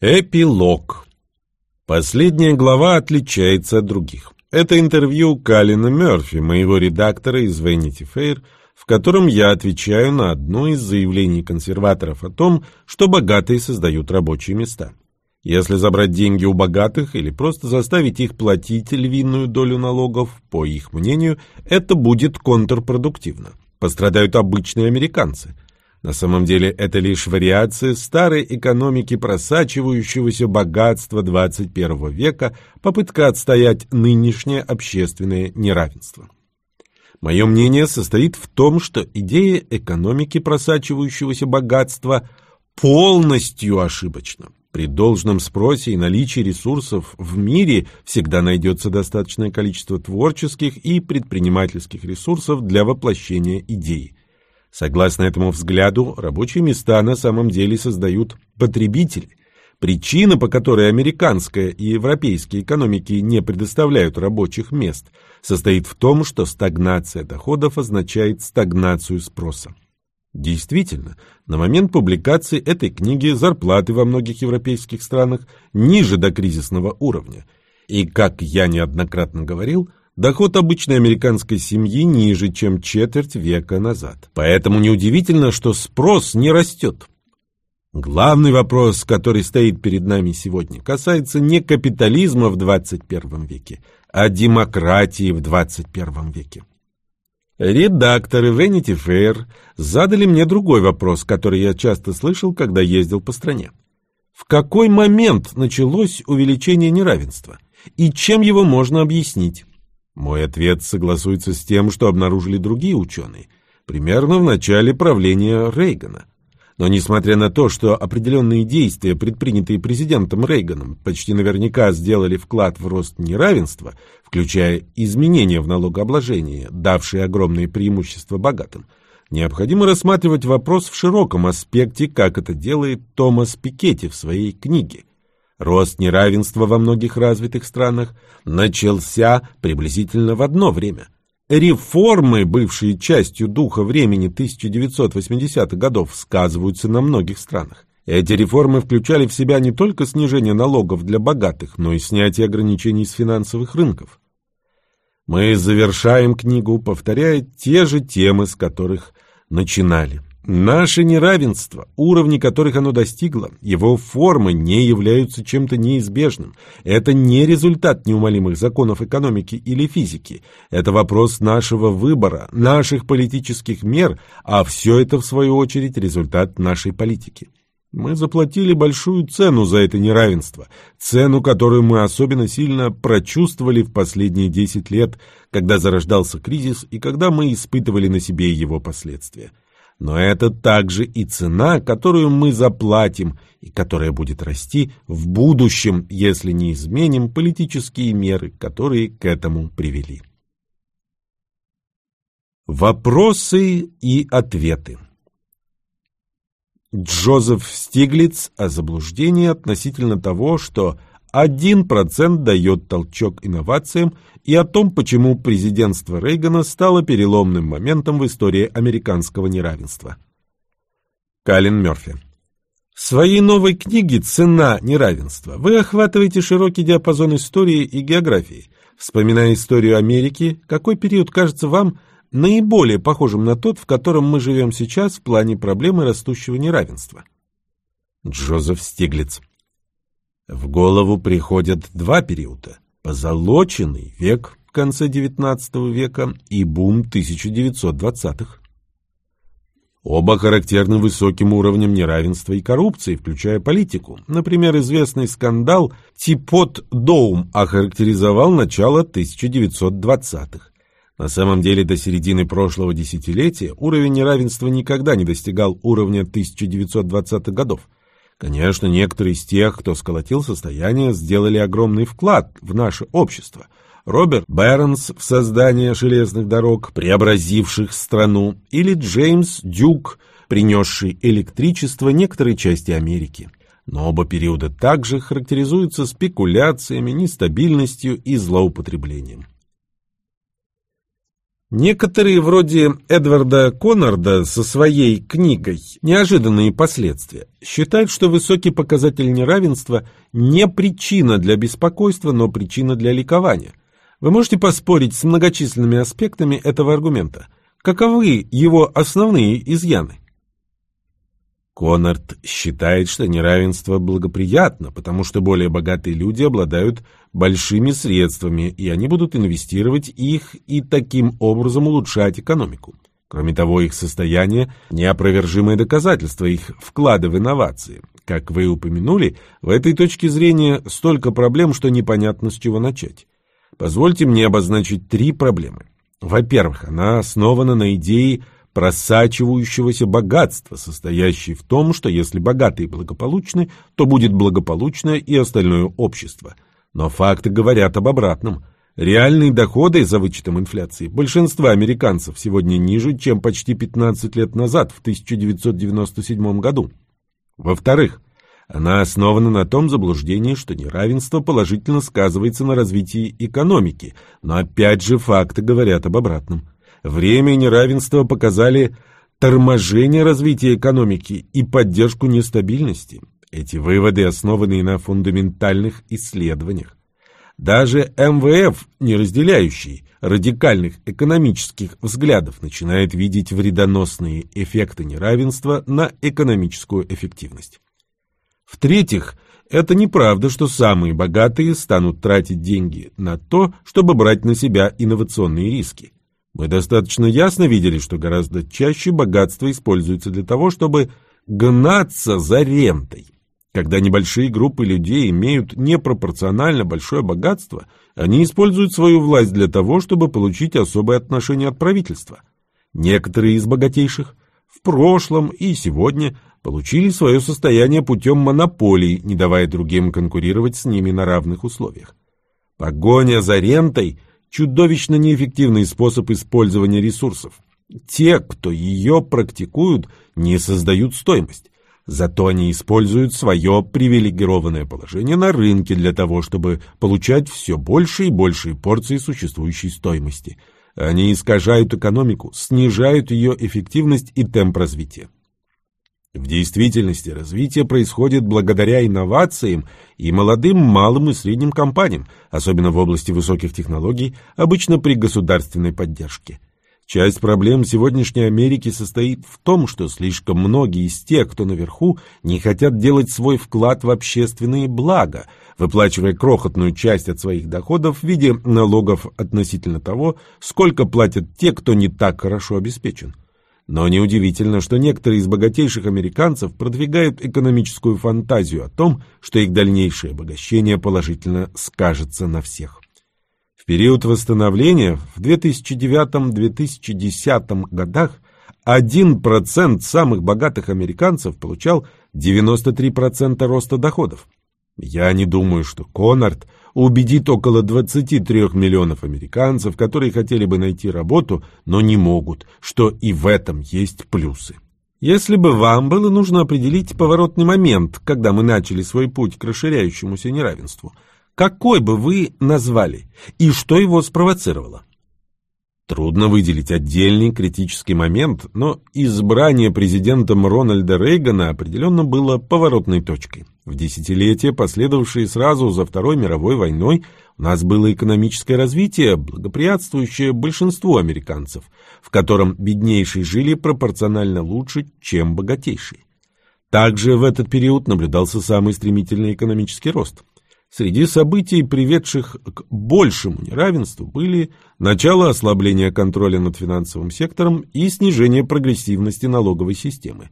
Эпилог. Последняя глава отличается от других. Это интервью Калина Мёрфи, моего редактора из Vanity Fair, в котором я отвечаю на одно из заявлений консерваторов о том, что богатые создают рабочие места. Если забрать деньги у богатых или просто заставить их платить львиную долю налогов, по их мнению, это будет контрпродуктивно. Пострадают обычные американцы – на самом деле это лишь вариация старой экономики просачивающегося богатства 21 века, попытка отстоять нынешнее общественное неравенство. Мое мнение состоит в том, что идея экономики просачивающегося богатства полностью ошибочна. При должном спросе и наличии ресурсов в мире всегда найдется достаточное количество творческих и предпринимательских ресурсов для воплощения идеи. Согласно этому взгляду, рабочие места на самом деле создают потребители. Причина, по которой американская и европейские экономики не предоставляют рабочих мест, состоит в том, что стагнация доходов означает стагнацию спроса. Действительно, на момент публикации этой книги зарплаты во многих европейских странах ниже до кризисного уровня. И, как я неоднократно говорил, Доход обычной американской семьи ниже, чем четверть века назад. Поэтому неудивительно, что спрос не растет. Главный вопрос, который стоит перед нами сегодня, касается не капитализма в 21 веке, а демократии в 21 веке. Редакторы Vanity Fair задали мне другой вопрос, который я часто слышал, когда ездил по стране. В какой момент началось увеличение неравенства? И чем его можно объяснить? Мой ответ согласуется с тем, что обнаружили другие ученые, примерно в начале правления Рейгана. Но несмотря на то, что определенные действия, предпринятые президентом Рейганом, почти наверняка сделали вклад в рост неравенства, включая изменения в налогообложении, давшие огромные преимущества богатым, необходимо рассматривать вопрос в широком аспекте, как это делает Томас Пикетти в своей книге Рост неравенства во многих развитых странах начался приблизительно в одно время. Реформы, бывшие частью духа времени 1980-х годов, сказываются на многих странах. Эти реформы включали в себя не только снижение налогов для богатых, но и снятие ограничений с финансовых рынков. Мы завершаем книгу, повторяя те же темы, с которых начинали. Наше неравенство, уровни которых оно достигло, его формы не являются чем-то неизбежным. Это не результат неумолимых законов экономики или физики. Это вопрос нашего выбора, наших политических мер, а все это, в свою очередь, результат нашей политики. Мы заплатили большую цену за это неравенство, цену, которую мы особенно сильно прочувствовали в последние 10 лет, когда зарождался кризис и когда мы испытывали на себе его последствия. Но это также и цена, которую мы заплатим и которая будет расти в будущем, если не изменим политические меры, которые к этому привели. Вопросы и ответы Джозеф Стиглиц о заблуждении относительно того, что 1% дает толчок инновациям и о том, почему президентство Рейгана стало переломным моментом в истории американского неравенства. Калин Мёрфи В своей новой книге «Цена неравенства» вы охватываете широкий диапазон истории и географии. Вспоминая историю Америки, какой период кажется вам наиболее похожим на тот, в котором мы живем сейчас в плане проблемы растущего неравенства? Джозеф Стиглиц в голову приходят два периода – позолоченный век в конце XIX века и бум 1920-х. Оба характерны высоким уровнем неравенства и коррупции, включая политику. Например, известный скандал Типот Доум охарактеризовал начало 1920-х. На самом деле до середины прошлого десятилетия уровень неравенства никогда не достигал уровня 1920-х годов. Конечно, некоторые из тех, кто сколотил состояние, сделали огромный вклад в наше общество. Роберт Бэрнс в создание железных дорог, преобразивших страну, или Джеймс Дюк, принесший электричество некоторой части Америки. Но оба периода также характеризуются спекуляциями, нестабильностью и злоупотреблением. Некоторые, вроде Эдварда Коннорда со своей книгой «Неожиданные последствия», считают, что высокий показатель неравенства не причина для беспокойства, но причина для ликования. Вы можете поспорить с многочисленными аспектами этого аргумента. Каковы его основные изъяны? Коннорд считает, что неравенство благоприятно, потому что более богатые люди обладают большими средствами, и они будут инвестировать их и таким образом улучшать экономику. Кроме того, их состояние – неопровержимое доказательство их вклада в инновации. Как вы упомянули, в этой точке зрения столько проблем, что непонятно, с чего начать. Позвольте мне обозначить три проблемы. Во-первых, она основана на идее – просачивающегося богатства, состоящей в том, что если богатые благополучны, то будет благополучно и остальное общество. Но факты говорят об обратном. Реальные доходы за вычетом инфляции большинства американцев сегодня ниже, чем почти 15 лет назад, в 1997 году. Во-вторых, она основана на том заблуждении, что неравенство положительно сказывается на развитии экономики, но опять же факты говорят об обратном. Время и неравенство показали торможение развития экономики и поддержку нестабильности. Эти выводы основаны на фундаментальных исследованиях. Даже МВФ, не разделяющий радикальных экономических взглядов, начинает видеть вредоносные эффекты неравенства на экономическую эффективность. В-третьих, это неправда, что самые богатые станут тратить деньги на то, чтобы брать на себя инновационные риски. Мы достаточно ясно видели, что гораздо чаще богатство используется для того, чтобы гнаться за рентой. Когда небольшие группы людей имеют непропорционально большое богатство, они используют свою власть для того, чтобы получить особое отношение от правительства. Некоторые из богатейших в прошлом и сегодня получили свое состояние путем монополий, не давая другим конкурировать с ними на равных условиях. Погоня за рентой чудовищно неэффективный способ использования ресурсов. Те, кто ее практикуют, не создают стоимость. Зато они используют свое привилегированное положение на рынке для того, чтобы получать все больше и большие порции существующей стоимости. Они искажают экономику, снижают ее эффективность и темп развития. В действительности развитие происходит благодаря инновациям и молодым малым и средним компаниям, особенно в области высоких технологий, обычно при государственной поддержке. Часть проблем сегодняшней Америки состоит в том, что слишком многие из тех, кто наверху, не хотят делать свой вклад в общественные блага, выплачивая крохотную часть от своих доходов в виде налогов относительно того, сколько платят те, кто не так хорошо обеспечен. Но неудивительно, что некоторые из богатейших американцев продвигают экономическую фантазию о том, что их дальнейшее обогащение положительно скажется на всех. В период восстановления в 2009-2010 годах 1% самых богатых американцев получал 93% роста доходов. Я не думаю, что Коннорд убедит около 23 миллионов американцев, которые хотели бы найти работу, но не могут, что и в этом есть плюсы. Если бы вам было нужно определить поворотный момент, когда мы начали свой путь к расширяющемуся неравенству, какой бы вы назвали и что его спровоцировало? Трудно выделить отдельный критический момент, но избрание президентом Рональда Рейгана определенно было поворотной точкой. В десятилетия, последовавшие сразу за Второй мировой войной, у нас было экономическое развитие, благоприятствующее большинству американцев, в котором беднейшие жили пропорционально лучше, чем богатейшие. Также в этот период наблюдался самый стремительный экономический рост. Среди событий, приведших к большему неравенству, были начало ослабления контроля над финансовым сектором и снижение прогрессивности налоговой системы.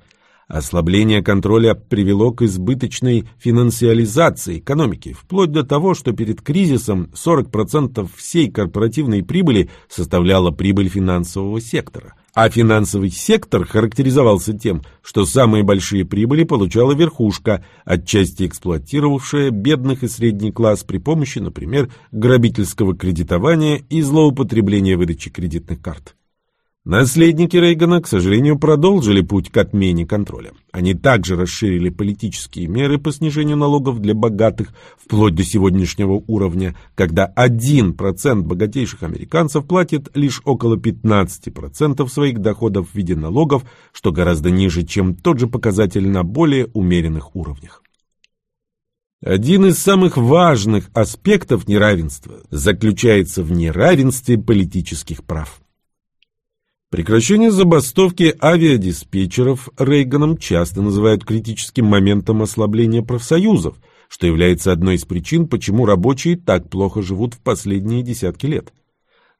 Ослабление контроля привело к избыточной финансиализации экономики, вплоть до того, что перед кризисом 40% всей корпоративной прибыли составляла прибыль финансового сектора – а финансовый сектор характеризовался тем, что самые большие прибыли получала верхушка, отчасти эксплуатировавшая бедных и средний класс при помощи, например, грабительского кредитования и злоупотребления выдачи кредитных карт. Наследники Рейгана, к сожалению, продолжили путь к отмене контроля. Они также расширили политические меры по снижению налогов для богатых вплоть до сегодняшнего уровня, когда 1% богатейших американцев платит лишь около 15% своих доходов в виде налогов, что гораздо ниже, чем тот же показатель на более умеренных уровнях. Один из самых важных аспектов неравенства заключается в неравенстве политических прав. Прекращение забастовки авиадиспетчеров Рейганом часто называют критическим моментом ослабления профсоюзов, что является одной из причин, почему рабочие так плохо живут в последние десятки лет.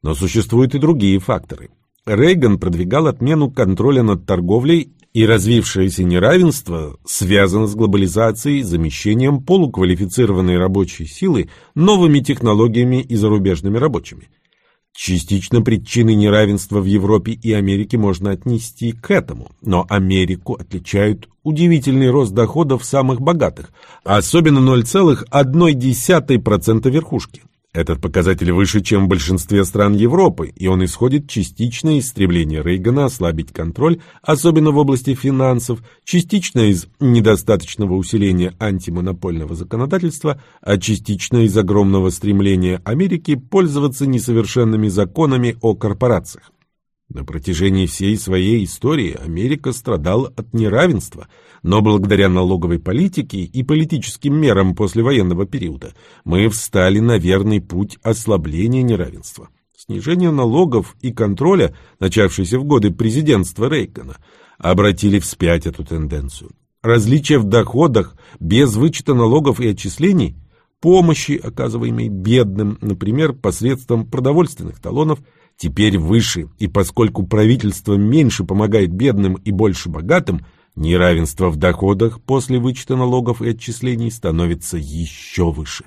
Но существуют и другие факторы. Рейган продвигал отмену контроля над торговлей, и развившееся неравенство связано с глобализацией, замещением полуквалифицированной рабочей силы новыми технологиями и зарубежными рабочими. Частично причины неравенства в Европе и Америке можно отнести к этому, но Америку отличают удивительный рост доходов самых богатых, особенно 0,1% верхушки. Этот показатель выше, чем в большинстве стран Европы, и он исходит частично из стремления Рейгана ослабить контроль, особенно в области финансов, частично из недостаточного усиления антимонопольного законодательства, а частично из огромного стремления Америки пользоваться несовершенными законами о корпорациях. На протяжении всей своей истории Америка страдала от неравенства, но благодаря налоговой политике и политическим мерам послевоенного периода мы встали на верный путь ослабления неравенства. Снижение налогов и контроля, начавшиеся в годы президентства Рейгана, обратили вспять эту тенденцию. Различия в доходах без вычета налогов и отчислений, помощи, оказываемой бедным, например, посредством продовольственных талонов – теперь выше, и поскольку правительство меньше помогает бедным и больше богатым, неравенство в доходах после вычета налогов и отчислений становится еще выше.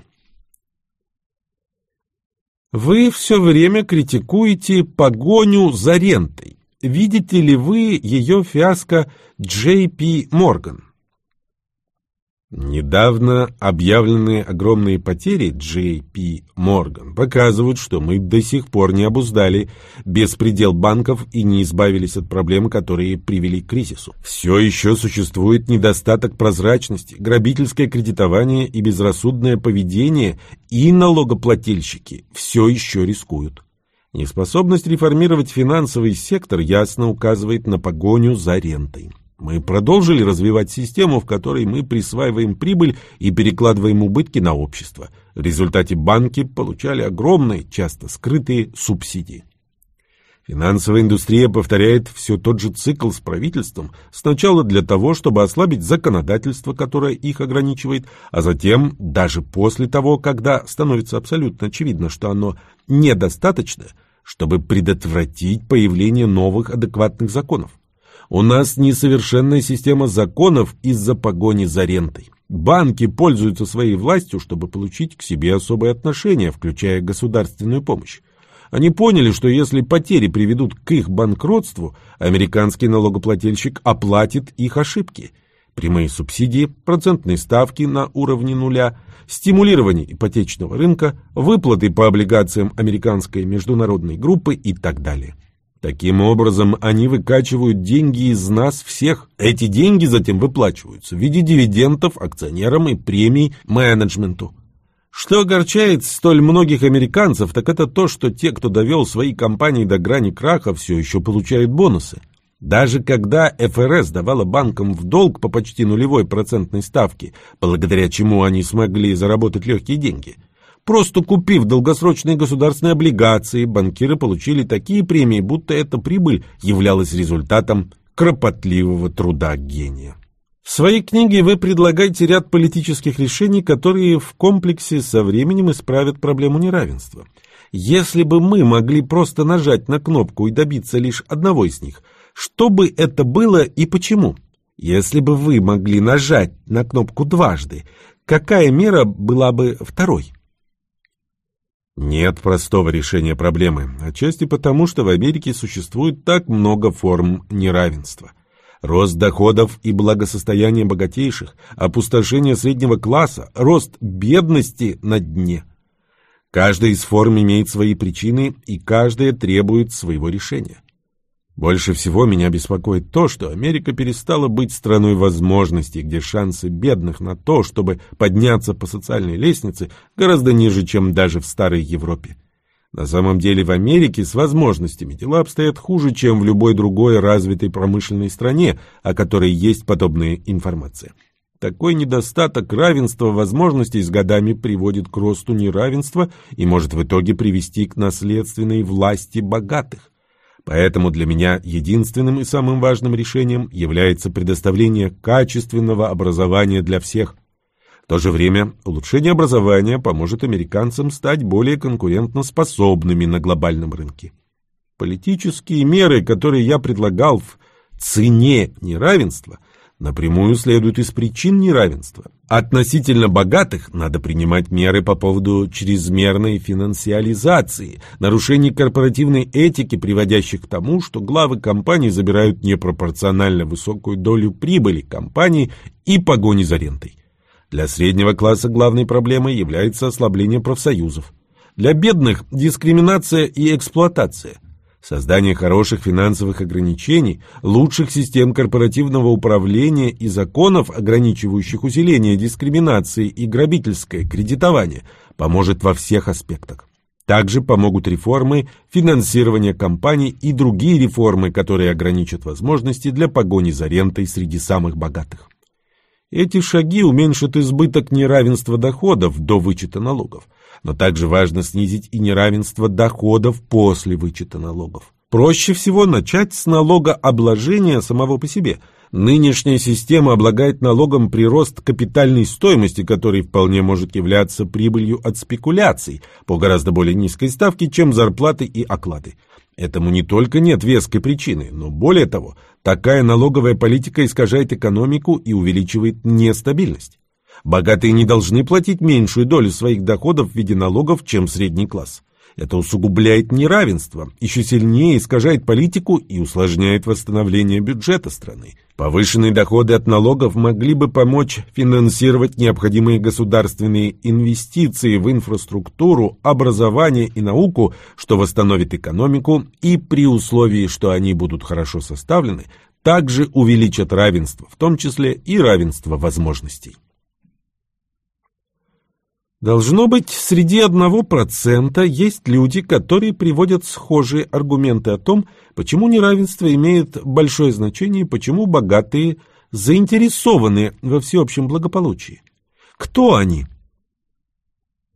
Вы все время критикуете погоню за рентой. Видите ли вы ее фиаско Джей Морган? Недавно объявленные огромные потери J.P. Morgan показывают, что мы до сих пор не обуздали беспредел банков и не избавились от проблем, которые привели к кризису. Все еще существует недостаток прозрачности, грабительское кредитование и безрассудное поведение, и налогоплательщики все еще рискуют. Неспособность реформировать финансовый сектор ясно указывает на погоню за рентой. Мы продолжили развивать систему, в которой мы присваиваем прибыль и перекладываем убытки на общество. В результате банки получали огромные, часто скрытые субсидии. Финансовая индустрия повторяет все тот же цикл с правительством, сначала для того, чтобы ослабить законодательство, которое их ограничивает, а затем, даже после того, когда становится абсолютно очевидно, что оно недостаточно, чтобы предотвратить появление новых адекватных законов. У нас несовершенная система законов из-за погони за рентой. Банки пользуются своей властью, чтобы получить к себе особые отношения, включая государственную помощь. Они поняли, что если потери приведут к их банкротству, американский налогоплательщик оплатит их ошибки. Прямые субсидии, процентные ставки на уровне нуля, стимулирование ипотечного рынка, выплаты по облигациям американской международной группы и так далее. Таким образом, они выкачивают деньги из нас всех. Эти деньги затем выплачиваются в виде дивидендов акционерам и премий менеджменту. Что огорчает столь многих американцев, так это то, что те, кто довел свои компании до грани краха, все еще получают бонусы. Даже когда ФРС давала банкам в долг по почти нулевой процентной ставке, благодаря чему они смогли заработать легкие деньги – Просто купив долгосрочные государственные облигации, банкиры получили такие премии, будто эта прибыль являлась результатом кропотливого труда гения. В своей книге вы предлагаете ряд политических решений, которые в комплексе со временем исправят проблему неравенства. Если бы мы могли просто нажать на кнопку и добиться лишь одного из них, что бы это было и почему? Если бы вы могли нажать на кнопку дважды, какая мера была бы второй? Нет простого решения проблемы, отчасти потому, что в Америке существует так много форм неравенства. Рост доходов и благосостояния богатейших, опустошение среднего класса, рост бедности на дне. Каждая из форм имеет свои причины, и каждая требует своего решения. Больше всего меня беспокоит то, что Америка перестала быть страной возможностей, где шансы бедных на то, чтобы подняться по социальной лестнице, гораздо ниже, чем даже в старой Европе. На самом деле в Америке с возможностями дела обстоят хуже, чем в любой другой развитой промышленной стране, о которой есть подобная информация. Такой недостаток равенства возможностей с годами приводит к росту неравенства и может в итоге привести к наследственной власти богатых. Поэтому для меня единственным и самым важным решением является предоставление качественного образования для всех. В то же время улучшение образования поможет американцам стать более конкурентоспособными на глобальном рынке. Политические меры, которые я предлагал в цене неравенства – напрямую следует из причин неравенства. Относительно богатых надо принимать меры по поводу чрезмерной финансиализации, нарушений корпоративной этики, приводящих к тому, что главы компаний забирают непропорционально высокую долю прибыли компании и погони за рентой. Для среднего класса главной проблемой является ослабление профсоюзов. Для бедных – дискриминация и эксплуатация – Создание хороших финансовых ограничений, лучших систем корпоративного управления и законов, ограничивающих усиление дискриминации и грабительское кредитование, поможет во всех аспектах. Также помогут реформы финансирования компаний и другие реформы, которые ограничат возможности для погони за рентой среди самых богатых. Эти шаги уменьшат избыток неравенства доходов до вычета налогов, но также важно снизить и неравенство доходов после вычета налогов. Проще всего начать с налогообложения самого по себе. Нынешняя система облагает налогом прирост капитальной стоимости, который вполне может являться прибылью от спекуляций по гораздо более низкой ставке, чем зарплаты и оклады. Этому не только нет веской причины, но более того, такая налоговая политика искажает экономику и увеличивает нестабильность. Богатые не должны платить меньшую долю своих доходов в виде налогов, чем средний класс. Это усугубляет неравенство, еще сильнее искажает политику и усложняет восстановление бюджета страны. Повышенные доходы от налогов могли бы помочь финансировать необходимые государственные инвестиции в инфраструктуру, образование и науку, что восстановит экономику и при условии, что они будут хорошо составлены, также увеличат равенство, в том числе и равенство возможностей. Должно быть, среди одного процента есть люди, которые приводят схожие аргументы о том, почему неравенство имеет большое значение почему богатые заинтересованы во всеобщем благополучии. Кто они?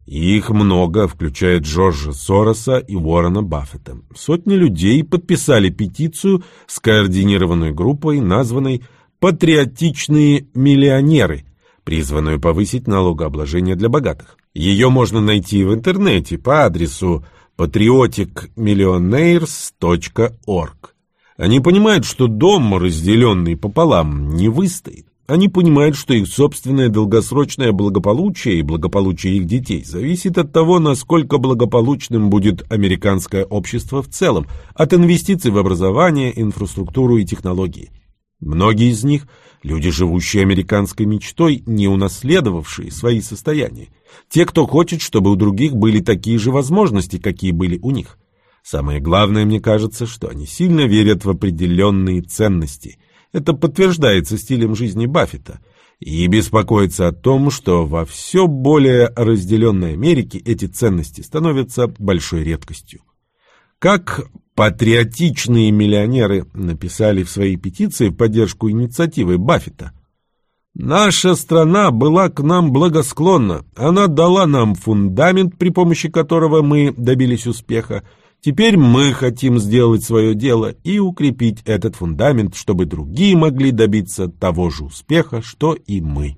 Их много, включая Джорджа Сороса и Уоррена Баффета. Сотни людей подписали петицию, скоординированную группой, названной «Патриотичные миллионеры», призванную повысить налогообложение для богатых. Ее можно найти в интернете по адресу patrioticmillionaires.org. Они понимают, что дом, разделенный пополам, не выстоит. Они понимают, что их собственное долгосрочное благополучие и благополучие их детей зависит от того, насколько благополучным будет американское общество в целом, от инвестиций в образование, инфраструктуру и технологии. Многие из них – люди, живущие американской мечтой, не унаследовавшие свои состояния. Те, кто хочет, чтобы у других были такие же возможности, какие были у них. Самое главное, мне кажется, что они сильно верят в определенные ценности. Это подтверждается стилем жизни Баффета. И беспокоится о том, что во все более разделенной Америке эти ценности становятся большой редкостью. Как патриотичные миллионеры написали в своей петиции в поддержку инициативы Баффета. Наша страна была к нам благосклонна. Она дала нам фундамент, при помощи которого мы добились успеха. Теперь мы хотим сделать свое дело и укрепить этот фундамент, чтобы другие могли добиться того же успеха, что и мы.